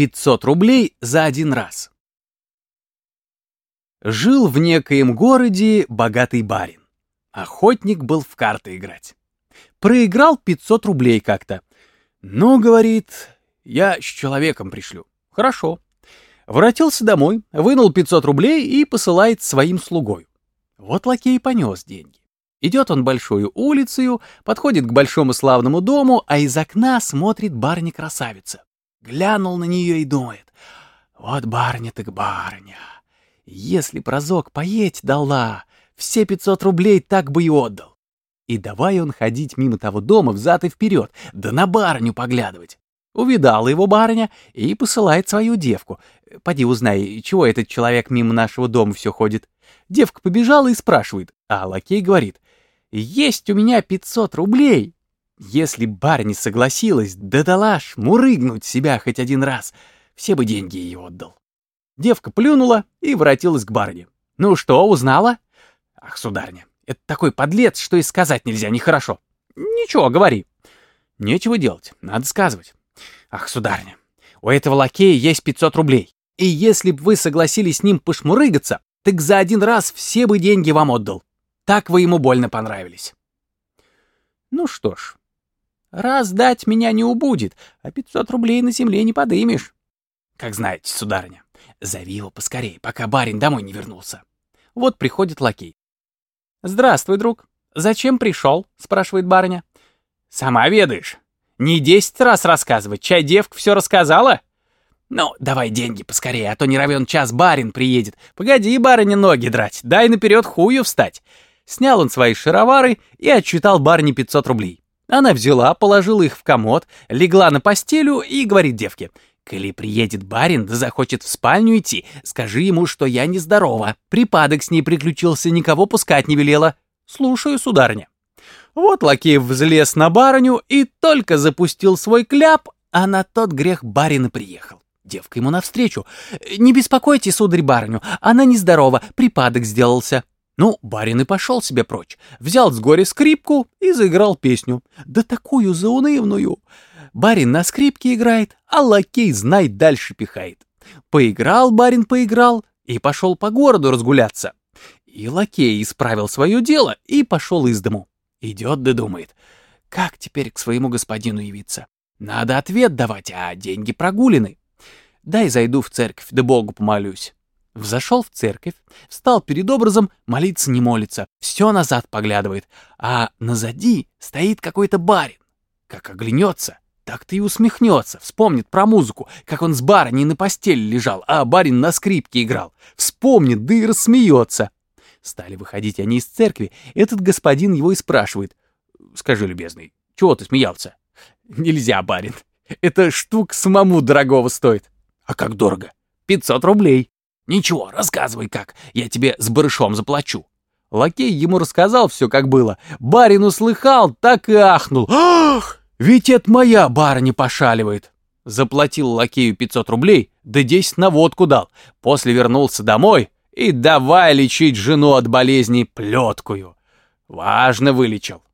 500 рублей за один раз. Жил в некоем городе богатый барин. Охотник был в карты играть. Проиграл 500 рублей как-то. Ну, говорит, я с человеком пришлю. Хорошо. Воротился домой, вынул 500 рублей и посылает своим слугой. Вот лакей понес деньги. Идет он большую улицею, подходит к большому славному дому, а из окна смотрит барыня-красавица. Глянул на нее и думает, вот барыня так барыня. Если б разок поесть дала, все 500 рублей так бы и отдал. И давай он ходить мимо того дома взад и вперед, да на барыню поглядывать. Увидала его барыня и посылает свою девку. Поди узнай, чего этот человек мимо нашего дома все ходит. Девка побежала и спрашивает, а лакей говорит, есть у меня 500 рублей. Если барыня согласилась, да дала ж мурыгнуть себя хоть один раз, все бы деньги ей отдал. Девка плюнула и воротилась к барыне. «Ну что, узнала?» «Ах, сударня, это такой подлец, что и сказать нельзя, нехорошо». «Ничего, говори». «Нечего делать, надо сказывать». «Ах, сударня, у этого лакея есть 500 рублей, и если б вы согласились с ним пошмурыгаться, так за один раз все бы деньги вам отдал. Так вы ему больно понравились. Ну что ж, раз дать меня не убудет, а 500 рублей на земле не подымешь. Как знаете, сударыня, зови его поскорей, пока барин домой не вернулся. Вот приходит лакей. «Здравствуй, друг. Зачем пришел?» — спрашивает барыня. «Сама ведаешь. Не десять раз рассказывать, чай девка все рассказала?» «Ну, давай деньги поскорее, а то не равен час барин приедет. Погоди, барыня, ноги драть, дай наперед хую встать. Снял он свои шаровары и отчитал барыне 500 рублей. Она взяла, положила их в комод, легла на постелю и говорит девке, «Коли приедет барин да захочет в спальню идти, скажи ему, что я нездорова. Припадок с ней приключился, никого пускать не велела. Слушаю, сударыня». Вот лакей взлез на барыню и только запустил свой кляп, а на тот грех барин и приехал. Девка ему навстречу. «Не беспокойте, сударь, барыню, она нездорова, припадок сделался». Ну, барин и пошел себе прочь, взял с горя скрипку и заиграл песню. Да такую заунывную. Барин на скрипке играет, а лакей, знай, дальше пихает. Поиграл барин, поиграл и пошел по городу разгуляться. И лакей исправил свое дело и пошел из дому. Идет да думает, как теперь к своему господину явиться? Надо ответ давать, а деньги прогулены. Дай зайду в церковь, да Богу помолюсь. Взошел в церковь, встал перед образом, молиться не молится, все назад поглядывает, а назади стоит какой-то барин. Как оглянется, так-то и усмехнется, вспомнит про музыку, как он с барыней на постели лежал, а барин на скрипке играл. Вспомнит, да и рассмеется. Стали выходить они из церкви, этот господин его и спрашивает. «Скажи, любезный, чего ты смеялся?» «Нельзя, барин. Это штук самому дорогого стоит». «А как дорого?» «Пятьсот рублей». «Ничего, рассказывай как, я тебе с барышом заплачу». Лакей ему рассказал все, как было. Барин услыхал, так и ахнул. «Ах, ведь это моя барыня пошаливает!» Заплатил лакею 500 рублей, да 10 на водку дал. После вернулся домой и давай лечить жену от болезни плеткую. Важно вылечил.